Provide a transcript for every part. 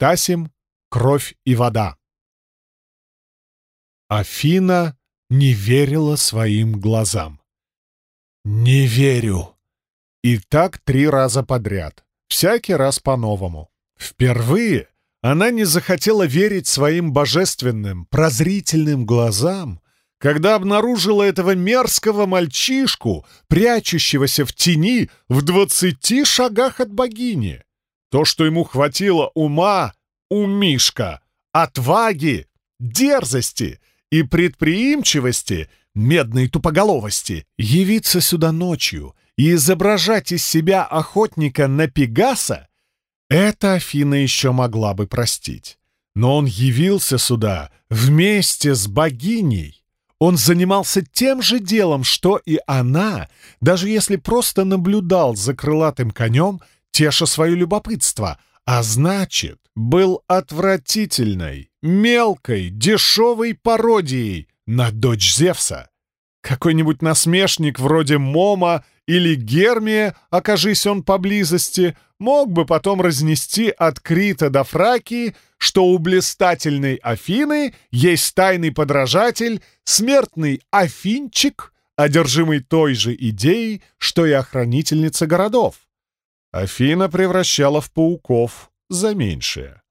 Стасим, кровь и вода. Афина не верила своим глазам. «Не верю!» И так три раза подряд, всякий раз по-новому. Впервые она не захотела верить своим божественным, прозрительным глазам, когда обнаружила этого мерзкого мальчишку, прячущегося в тени в двадцати шагах от богини. То, что ему хватило ума, у Мишка, отваги, дерзости и предприимчивости, медной тупоголовости, явиться сюда ночью и изображать из себя охотника на Пегаса, это Афина еще могла бы простить. Но он явился сюда вместе с богиней. Он занимался тем же делом, что и она, даже если просто наблюдал за крылатым конем, теша свое любопытство, а значит, был отвратительной, мелкой, дешевой пародией на дочь Зевса. Какой-нибудь насмешник вроде Мома или Гермия, окажись он поблизости, мог бы потом разнести от Крита до Фракии, что у блистательной Афины есть тайный подражатель, смертный Афинчик, одержимый той же идеей, что и охранительница городов. Афина превращала в пауков за меньшее.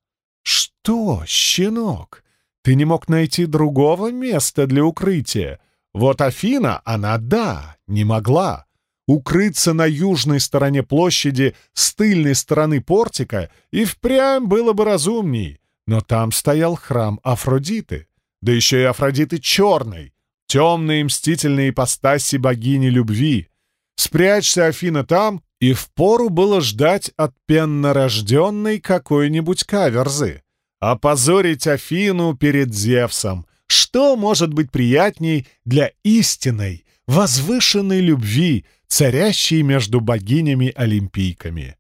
«Что, щенок, ты не мог найти другого места для укрытия?» Вот Афина, она да, не могла. Укрыться на южной стороне площади с тыльной стороны портика и впрямь было бы разумней. Но там стоял храм Афродиты, да еще и Афродиты черной, темной и мстительной ипостаси богини любви. Спрячься, Афина, там, и впору было ждать от пеннорожденной какой-нибудь каверзы. Опозорить Афину перед Зевсом, что может быть приятней для истинной, возвышенной любви, царящей между богинями-олимпийками?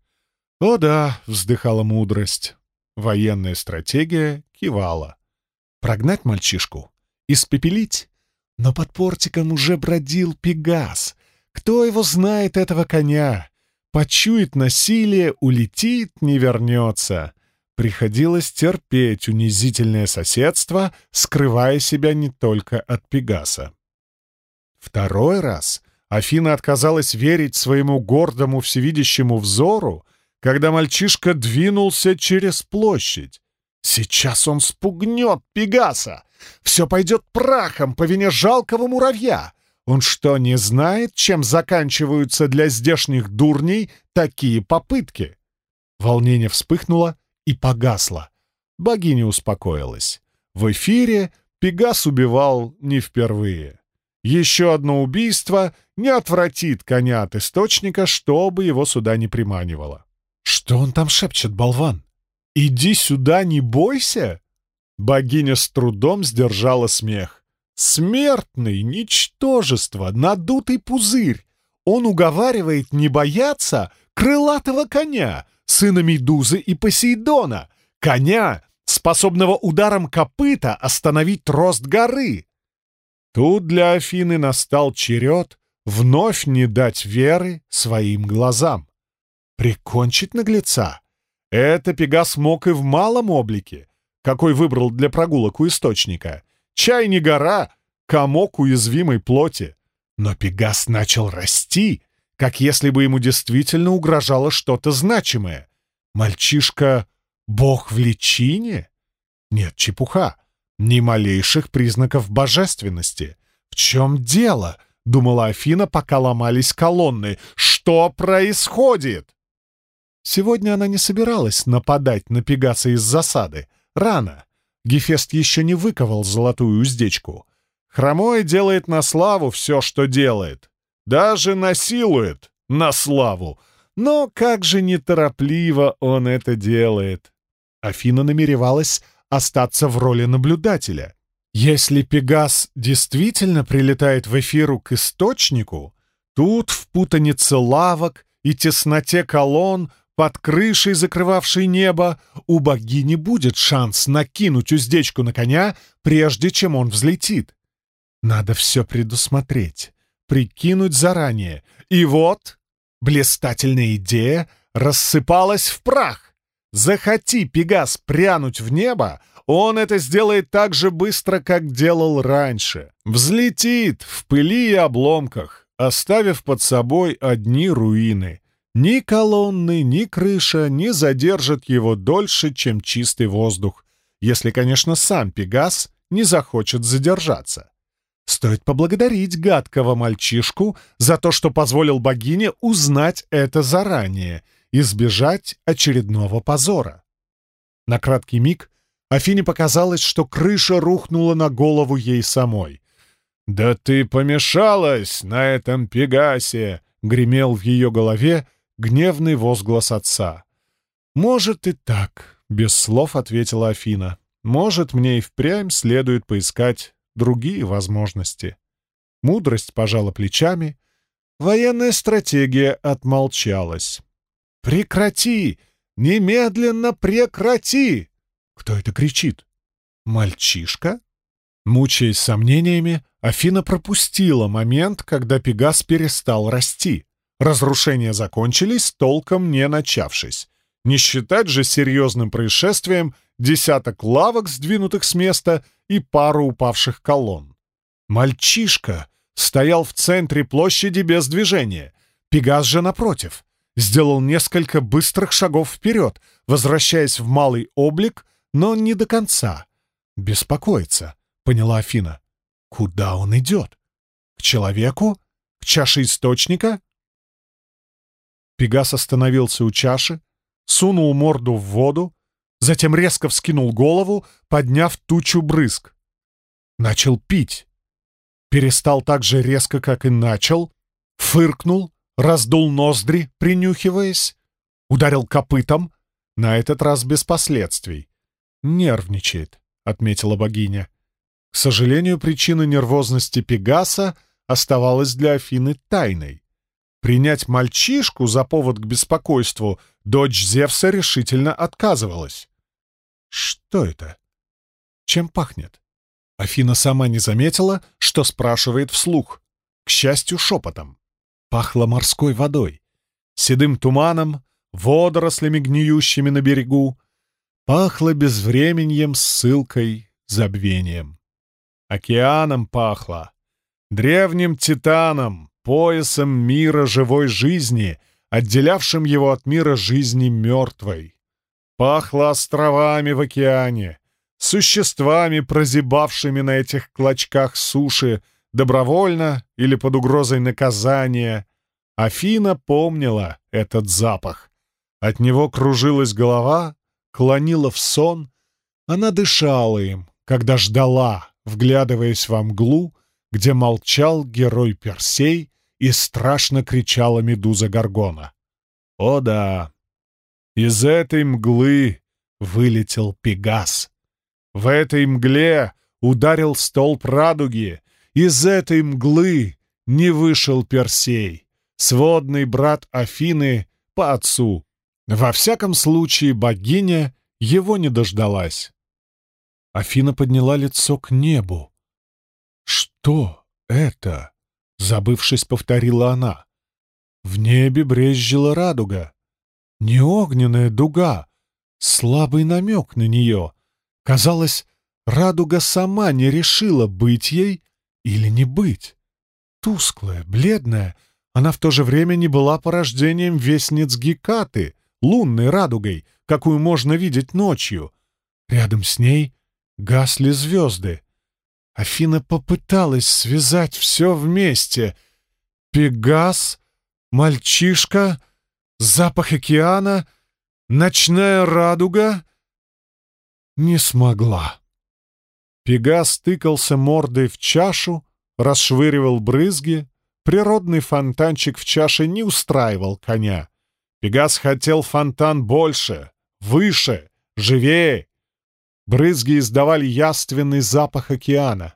«О да», — вздыхала мудрость. Военная стратегия кивала. Прогнать мальчишку? Испепелить? Но под портиком уже бродил Пегас. Кто его знает, этого коня? Почует насилие, улетит, не вернется. Приходилось терпеть унизительное соседство, скрывая себя не только от Пегаса. Второй раз Афина отказалась верить своему гордому всевидящему взору, когда мальчишка двинулся через площадь. Сейчас он спугнет Пегаса! Все пойдет прахом по вине жалкого муравья! Он что, не знает, чем заканчиваются для здешних дурней такие попытки? Волнение вспыхнуло, и погасла. Богиня успокоилась. В эфире Пегас убивал не впервые. Еще одно убийство не отвратит коня от источника, чтобы его сюда не приманивало. Что он там шепчет, болван? «Иди сюда, не бойся!» Богиня с трудом сдержала смех. «Смертный, ничтожество, надутый пузырь! Он уговаривает не бояться крылатого коня, сына Медузы и Посейдона, коня, способного ударом копыта остановить рост горы. Тут для Афины настал черед вновь не дать веры своим глазам. Прикончить наглеца. Это Пегас мог и в малом облике, какой выбрал для прогулок у источника. Чай не гора, комок уязвимой плоти. Но Пегас начал расти, как если бы ему действительно угрожало что-то значимое. Мальчишка — бог в личине? Нет, чепуха. Ни малейших признаков божественности. В чем дело? — думала Афина, пока ломались колонны. «Что происходит?» Сегодня она не собиралась нападать на Пегаса из засады. Рано. Гефест еще не выковал золотую уздечку. Хромой делает на славу все, что делает. Даже насилует на славу. Но как же неторопливо он это делает. Афина намеревалась остаться в роли наблюдателя. Если Пегас действительно прилетает в эфиру к источнику, тут в путанице лавок и тесноте колонн под крышей, закрывавшей небо, у богини будет шанс накинуть уздечку на коня, прежде чем он взлетит. Надо все предусмотреть прикинуть заранее. И вот блистательная идея рассыпалась в прах. Захоти Пегас прянуть в небо, он это сделает так же быстро, как делал раньше. Взлетит в пыли и обломках, оставив под собой одни руины. Ни колонны, ни крыша не задержат его дольше, чем чистый воздух, если, конечно, сам Пегас не захочет задержаться. Стоит поблагодарить гадкого мальчишку за то, что позволил богине узнать это заранее, избежать очередного позора. На краткий миг Афине показалось, что крыша рухнула на голову ей самой. «Да ты помешалась на этом Пегасе!» — гремел в ее голове гневный возглас отца. «Может и так», — без слов ответила Афина. «Может, мне и впрямь следует поискать другие возможности. Мудрость пожала плечами. Военная стратегия отмолчалась. «Прекрати! Немедленно прекрати!» Кто это кричит? «Мальчишка?» Мучаясь сомнениями, Афина пропустила момент, когда Пегас перестал расти. Разрушения закончились, толком не начавшись. Не считать же серьезным происшествием десяток лавок, сдвинутых с места, и пару упавших колонн. Мальчишка стоял в центре площади без движения. Пегас же, напротив, сделал несколько быстрых шагов вперед, возвращаясь в малый облик, но не до конца. «Беспокоится», — поняла Афина. «Куда он идет? К человеку? К чаше источника?» Пегас остановился у чаши, сунул морду в воду, затем резко вскинул голову, подняв тучу брызг. Начал пить. Перестал так же резко, как и начал, фыркнул, раздул ноздри, принюхиваясь, ударил копытом, на этот раз без последствий. «Нервничает», — отметила богиня. К сожалению, причина нервозности Пегаса оставалась для Афины тайной. Принять мальчишку за повод к беспокойству дочь Зевса решительно отказывалась. Что это? Чем пахнет? Афина сама не заметила, что спрашивает вслух. К счастью, шепотом. Пахло морской водой, седым туманом, водорослями, гниющими на берегу. Пахло безвременьем, ссылкой, забвением. Океаном пахло, древним титаном, поясом мира живой жизни, отделявшим его от мира жизни мертвой. Пахло островами в океане, существами, прозябавшими на этих клочках суши, добровольно или под угрозой наказания. Афина помнила этот запах. От него кружилась голова, клонила в сон. Она дышала им, когда ждала, вглядываясь во мглу, где молчал герой Персей и страшно кричала медуза Гаргона. О да, из этой мглы вылетел Пегас. В этой мгле ударил столб радуги. Из этой мглы не вышел Персей, сводный брат Афины по отцу. Во всяком случае, богиня его не дождалась. Афина подняла лицо к небу. «Что это?» — забывшись, повторила она. В небе брезжила радуга. Не огненная дуга, слабый намек на нее. Казалось, радуга сама не решила, быть ей или не быть. Тусклая, бледная, она в то же время не была порождением вестниц Гекаты, лунной радугой, какую можно видеть ночью. Рядом с ней гасли звезды. Афина попыталась связать все вместе. Пегас, мальчишка, запах океана, ночная радуга. Не смогла. Пегас тыкался мордой в чашу, расшвыривал брызги. Природный фонтанчик в чаше не устраивал коня. Пегас хотел фонтан больше, выше, живее. Брызги издавали яственный запах океана.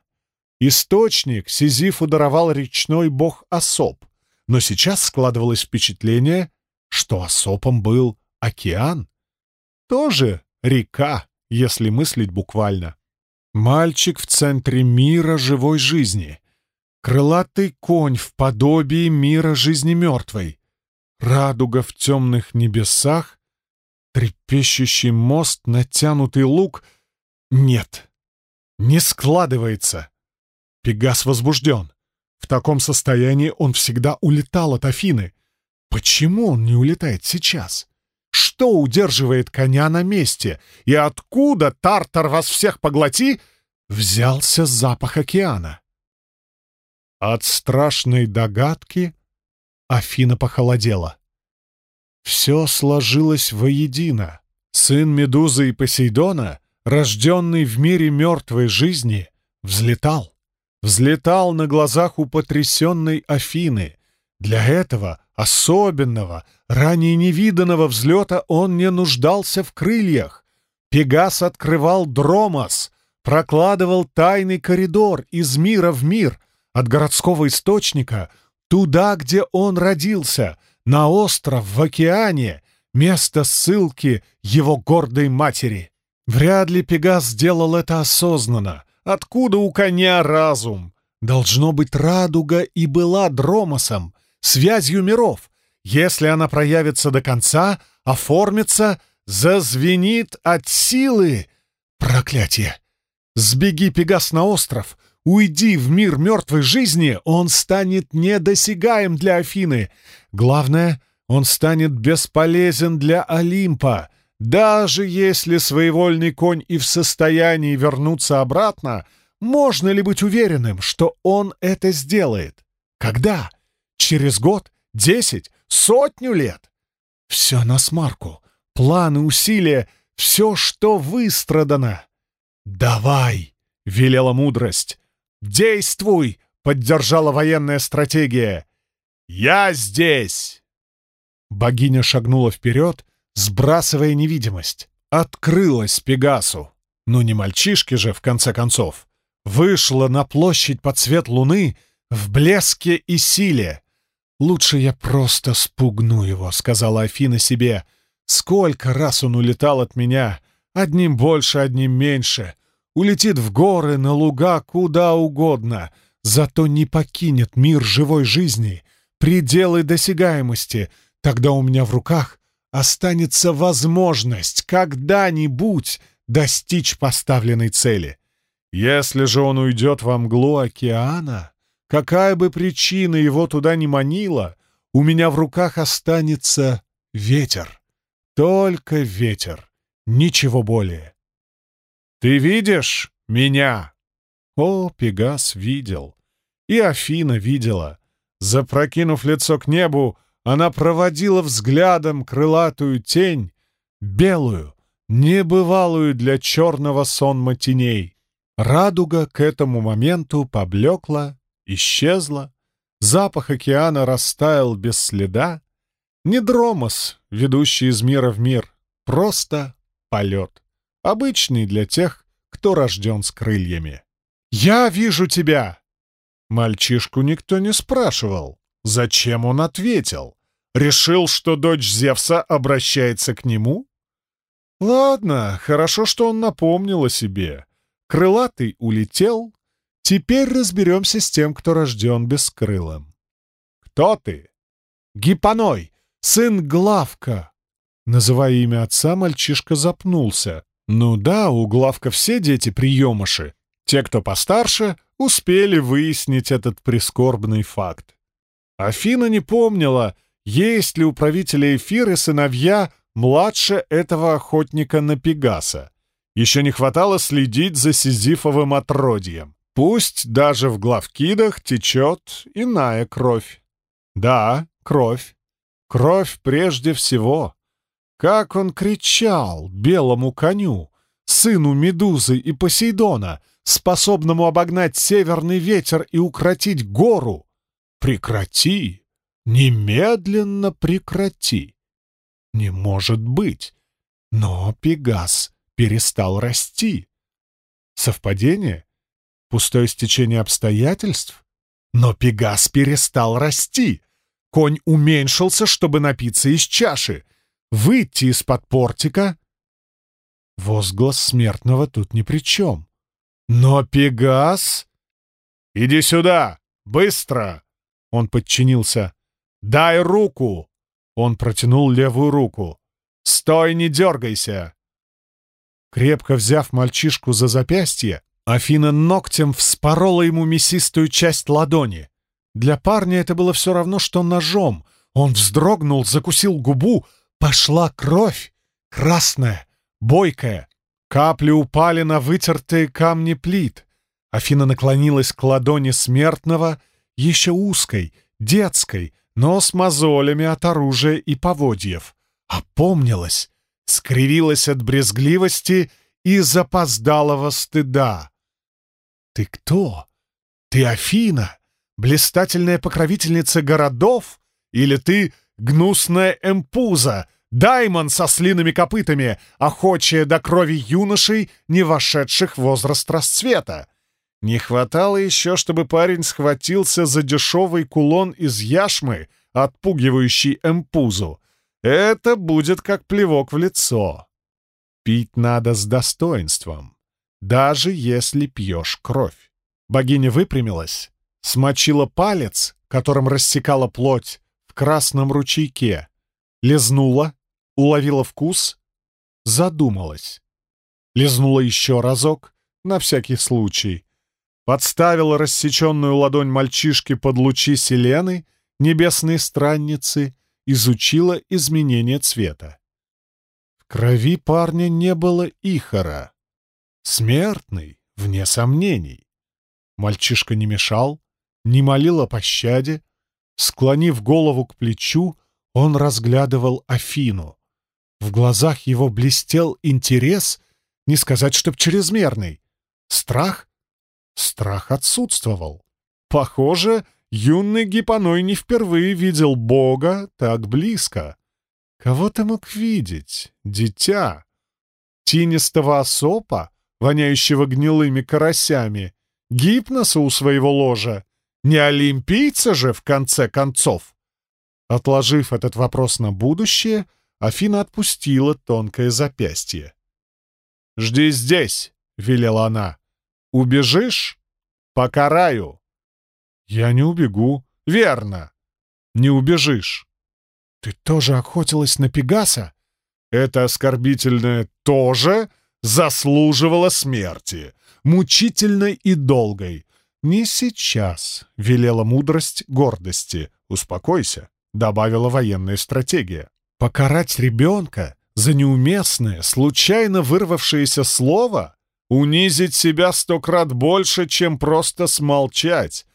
Источник Сизифу даровал речной бог Осоп, но сейчас складывалось впечатление, что Осопом был океан. Тоже река, если мыслить буквально. Мальчик в центре мира живой жизни. Крылатый конь в подобии мира жизни мертвой. Радуга в темных небесах. Трепещущий мост, натянутый лук. Нет, не складывается. Пегас возбужден. В таком состоянии он всегда улетал от Афины. Почему он не улетает сейчас? Что удерживает коня на месте? И откуда, Тартар, вас всех поглоти, взялся запах океана? От страшной догадки Афина похолодела. Все сложилось воедино. Сын Медузы и Посейдона, рожденный в мире мертвой жизни, взлетал. Взлетал на глазах у потрясенной Афины. Для этого особенного, ранее невиданного взлета он не нуждался в крыльях. Пегас открывал Дромос, прокладывал тайный коридор из мира в мир, от городского источника туда, где он родился — на остров в океане, место ссылки его гордой матери. Вряд ли Пегас сделал это осознанно. Откуда у коня разум? Должно быть, радуга и была дромосом, связью миров. Если она проявится до конца, оформится, зазвенит от силы. Проклятие! Сбеги, Пегас, на остров, Уйди в мир мертвой жизни, он станет недосягаем для Афины. Главное, он станет бесполезен для Олимпа. Даже если своевольный конь и в состоянии вернуться обратно, можно ли быть уверенным, что он это сделает? Когда? Через год? Десять? Сотню лет? Все на смарку. Планы, усилия, все, что выстрадано. «Давай!» — велела мудрость. «Действуй!» — поддержала военная стратегия. «Я здесь!» Богиня шагнула вперед, сбрасывая невидимость. Открылась Пегасу. Ну не мальчишки же, в конце концов. Вышла на площадь под свет луны в блеске и силе. «Лучше я просто спугну его», — сказала Афина себе. «Сколько раз он улетал от меня! Одним больше, одним меньше улетит в горы, на луга, куда угодно, зато не покинет мир живой жизни, пределы досягаемости. Тогда у меня в руках останется возможность когда-нибудь достичь поставленной цели. Если же он уйдет во мглу океана, какая бы причина его туда ни манила, у меня в руках останется ветер. Только ветер, ничего более. «Ты видишь меня?» О, Пегас видел. И Афина видела. Запрокинув лицо к небу, она проводила взглядом крылатую тень, белую, небывалую для черного сонма теней. Радуга к этому моменту поблекла, исчезла, запах океана растаял без следа. Не дромос, ведущий из мира в мир, просто полет обычный для тех, кто рожден с крыльями. «Я вижу тебя!» Мальчишку никто не спрашивал. Зачем он ответил? Решил, что дочь Зевса обращается к нему? Ладно, хорошо, что он напомнил о себе. Крылатый улетел. Теперь разберемся с тем, кто рожден бескрылым. Кто ты? Гипоной, сын Главка. Называя имя отца, мальчишка запнулся. Ну да, у Главка все дети приемыши. Те, кто постарше, успели выяснить этот прискорбный факт. Афина не помнила, есть ли у правителя Эфиры сыновья младше этого охотника на Пегаса. Еще не хватало следить за Сизифовым отродьем. Пусть даже в главкидах течет иная кровь. Да, кровь. Кровь прежде всего. Как он кричал белому коню, сыну Медузы и Посейдона, способному обогнать северный ветер и укротить гору! Прекрати! Немедленно прекрати! Не может быть! Но Пегас перестал расти. Совпадение? Пустое стечение обстоятельств? Но Пегас перестал расти. Конь уменьшился, чтобы напиться из чаши выйти из-под портика. Возглас смертного тут ни при чем. Но Пегас... «Иди сюда! Быстро!» Он подчинился. «Дай руку!» Он протянул левую руку. Стой, не дергайся!» Крепко взяв мальчишку за запястье, Афина ногтем вспорола ему мясистую часть ладони. Для парня это было все равно, что ножом. Он вздрогнул, закусил губу. Пошла кровь. Красная, бойкая. Капли упали на вытертые камни плит. Афина наклонилась к ладони смертного, еще узкой, детской, но с мозолями от оружия и поводьев. Опомнилась, скривилась от брезгливости и запоздалого стыда. «Ты кто? Ты Афина, блистательная покровительница городов? Или ты гнусная эмпуза, даймон со слиными копытами, охочая до крови юношей, не вошедших в возраст расцвета?» Не хватало еще, чтобы парень схватился за дешевый кулон из яшмы, отпугивающий эмпузу. Это будет как плевок в лицо. Пить надо с достоинством, даже если пьешь кровь. Богиня выпрямилась, смочила палец, которым рассекала плоть, в красном ручейке, лизнула, уловила вкус, задумалась. Лизнула еще разок, на всякий случай, подставила рассеченную ладонь мальчишки под лучи селены, небесной странницы, изучила изменение цвета. В крови парня не было ихора. Смертный, вне сомнений. Мальчишка не мешал, не молил о пощаде. Склонив голову к плечу, он разглядывал Афину. В глазах его блестел интерес, не сказать, чтоб чрезмерный. Страх — Страх отсутствовал. Похоже, юный Гипоной не впервые видел Бога так близко. Кого ты мог видеть, дитя? Тинистого осопа, воняющего гнилыми карасями, гипноса у своего ложа? Не олимпийца же, в конце концов? Отложив этот вопрос на будущее, Афина отпустила тонкое запястье. «Жди здесь», — велела она. Убежишь? Покараю. Я не убегу. Верно. Не убежишь. Ты тоже охотилась на Пегаса? Это оскорбительное «тоже» заслуживало смерти, мучительной и долгой. «Не сейчас», — велела мудрость гордости. «Успокойся», — добавила военная стратегия. «Покарать ребенка за неуместное, случайно вырвавшееся слово? Унизить себя сто крат больше, чем просто смолчать.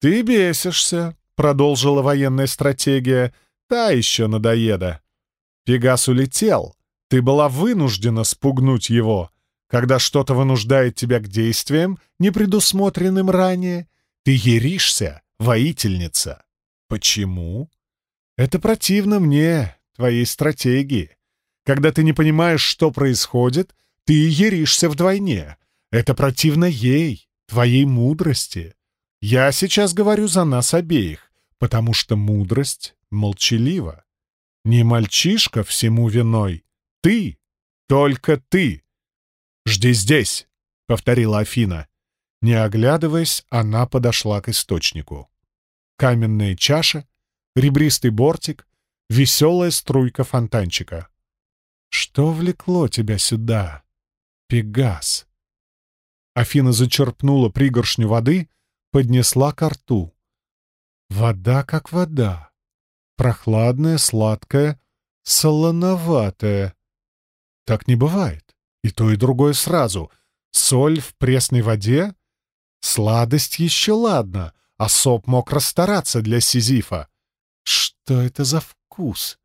«Ты бесишься», — продолжила военная стратегия, — «та еще надоеда». Пегас улетел. Ты была вынуждена спугнуть его. Когда что-то вынуждает тебя к действиям, не предусмотренным ранее, ты еришься, воительница. Почему? Это противно мне, твоей стратегии. Когда ты не понимаешь, что происходит, ты еришься вдвойне. Это противно ей, твоей мудрости. Я сейчас говорю за нас обеих, потому что мудрость молчалива. Не мальчишка всему виной. Ты, только ты. «Жди здесь», — повторила Афина. Не оглядываясь, она подошла к источнику. Каменная чаша, ребристый бортик, веселая струйка фонтанчика. «Что влекло тебя сюда?» Пегас. Афина зачерпнула пригоршню воды, поднесла ко рту. Вода как вода. Прохладная, сладкая, солоноватая. Так не бывает. И то, и другое сразу. Соль в пресной воде? Сладость еще ладно, а соп мог расстараться для Сизифа. Что это за вкус?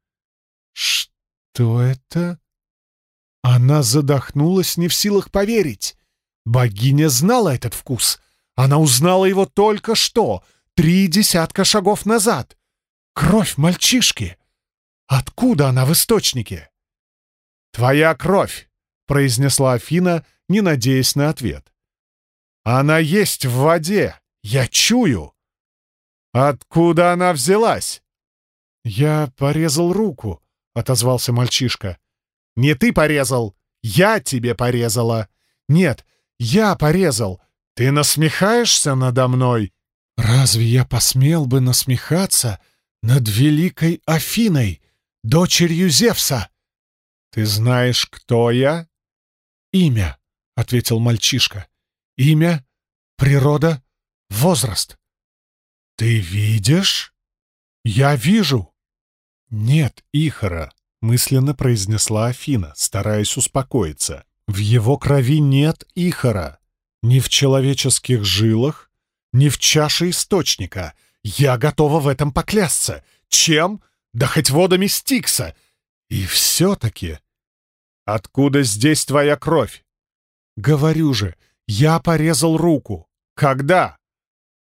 Что это? Она задохнулась, не в силах поверить. Богиня знала этот вкус. Она узнала его только что, три десятка шагов назад. Кровь мальчишки. Откуда она в источнике? «Твоя кровь», — произнесла Афина, не надеясь на ответ. «Она есть в воде. Я чую». «Откуда она взялась?» «Я порезал руку», — отозвался мальчишка. Не ты порезал, я тебе порезала. Нет, я порезал. Ты насмехаешься надо мной? Разве я посмел бы насмехаться над великой Афиной, дочерью Зевса? Ты знаешь, кто я?» «Имя», — ответил мальчишка. «Имя, природа, возраст». «Ты видишь?» «Я вижу». «Нет, Ихара», — мысленно произнесла Афина, стараясь успокоиться. «В его крови нет Ихара. Ни в человеческих жилах, ни в чаше источника. Я готова в этом поклясться. Чем? Да хоть водами Стикса. И все-таки... Откуда здесь твоя кровь? Говорю же, я порезал руку. Когда?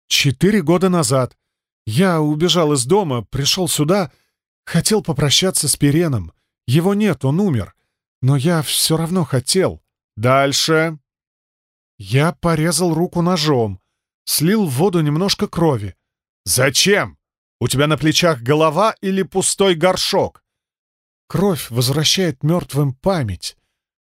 Четыре года назад. Я убежал из дома, пришел сюда, хотел попрощаться с Переном. Его нет, он умер. Но я все равно хотел. Дальше. Я порезал руку ножом, слил в воду немножко крови. Зачем? У тебя на плечах голова или пустой горшок? Кровь возвращает мертвым память.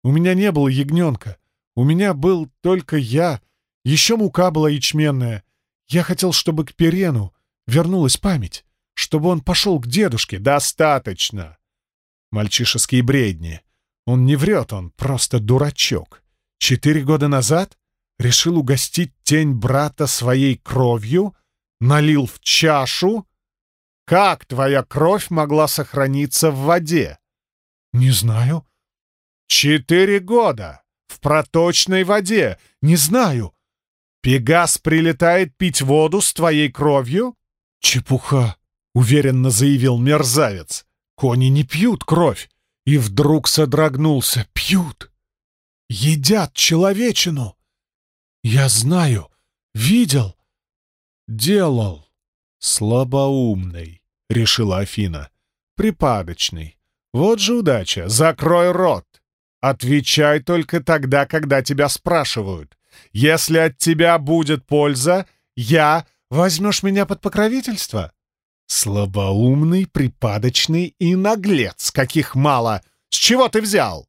У меня не было ягненка. У меня был только я. Еще мука была ячменная. Я хотел, чтобы к Перену вернулась память, чтобы он пошел к дедушке. Достаточно. Мальчишеские бредни. Он не врет, он просто дурачок. Четыре года назад решил угостить тень брата своей кровью, налил в чашу, как твоя кровь могла сохраниться в воде? Не знаю. Четыре года. В проточной воде. Не знаю. Пегас прилетает пить воду с твоей кровью? Чепуха, уверенно заявил мерзавец. Кони не пьют кровь. И вдруг содрогнулся. Пьют. Едят человечину. Я знаю. Видел. Делал. «Слабоумный», — решила Афина. «Припадочный. Вот же удача. Закрой рот. Отвечай только тогда, когда тебя спрашивают. Если от тебя будет польза, я... Возьмешь меня под покровительство?» «Слабоумный, припадочный и наглец, каких мало. С чего ты взял?»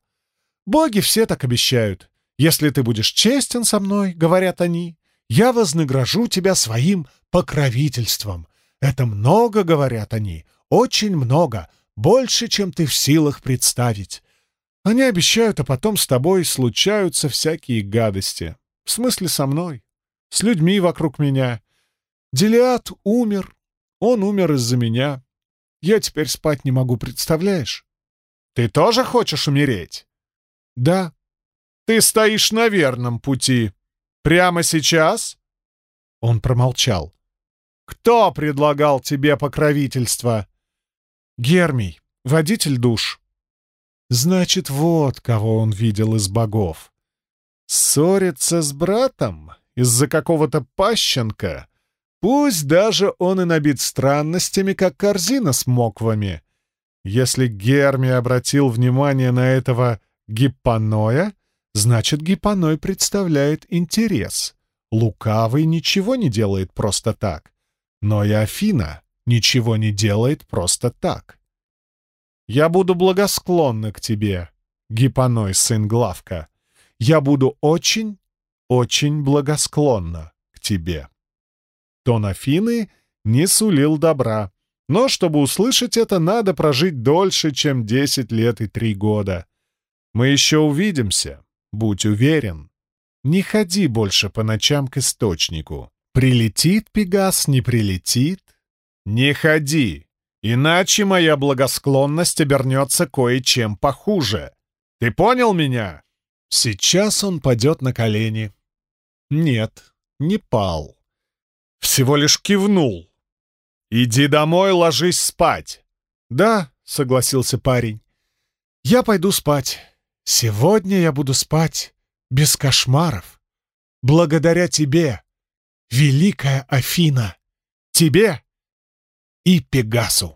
«Боги все так обещают. Если ты будешь честен со мной, — говорят они, — я вознагражу тебя своим покровительством. Это много, говорят они, очень много, больше, чем ты в силах представить. Они обещают, а потом с тобой случаются всякие гадости. В смысле со мной, с людьми вокруг меня. Делиат умер, он умер из-за меня. Я теперь спать не могу, представляешь? Ты тоже хочешь умереть? Да. Ты стоишь на верном пути. Прямо сейчас? Он промолчал. Кто предлагал тебе покровительство? Гермий, водитель душ. Значит, вот кого он видел из богов. Ссориться с братом из-за какого-то пащенка? Пусть даже он и набит странностями, как корзина с моквами. Если Гермий обратил внимание на этого гиппаноя, значит, гиппаной представляет интерес. Лукавый ничего не делает просто так. Но и Афина ничего не делает просто так. Я буду благосклонна к тебе, Гипоной, сын Главка. Я буду очень, очень благосклонна к тебе. Тон Афины не сулил добра, но чтобы услышать это, надо прожить дольше, чем десять лет и три года. Мы еще увидимся, будь уверен. Не ходи больше по ночам к источнику. Прилетит Пегас, не прилетит? Не ходи, иначе моя благосклонность обернется кое-чем похуже. Ты понял меня? Сейчас он падет на колени. Нет, не пал. Всего лишь кивнул. «Иди домой, ложись спать». «Да», — согласился парень. «Я пойду спать. Сегодня я буду спать без кошмаров. Благодаря тебе, Великая Афина, тебе и Пегасу.